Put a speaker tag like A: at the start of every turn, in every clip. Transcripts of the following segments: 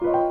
A: Bye.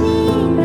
A: You.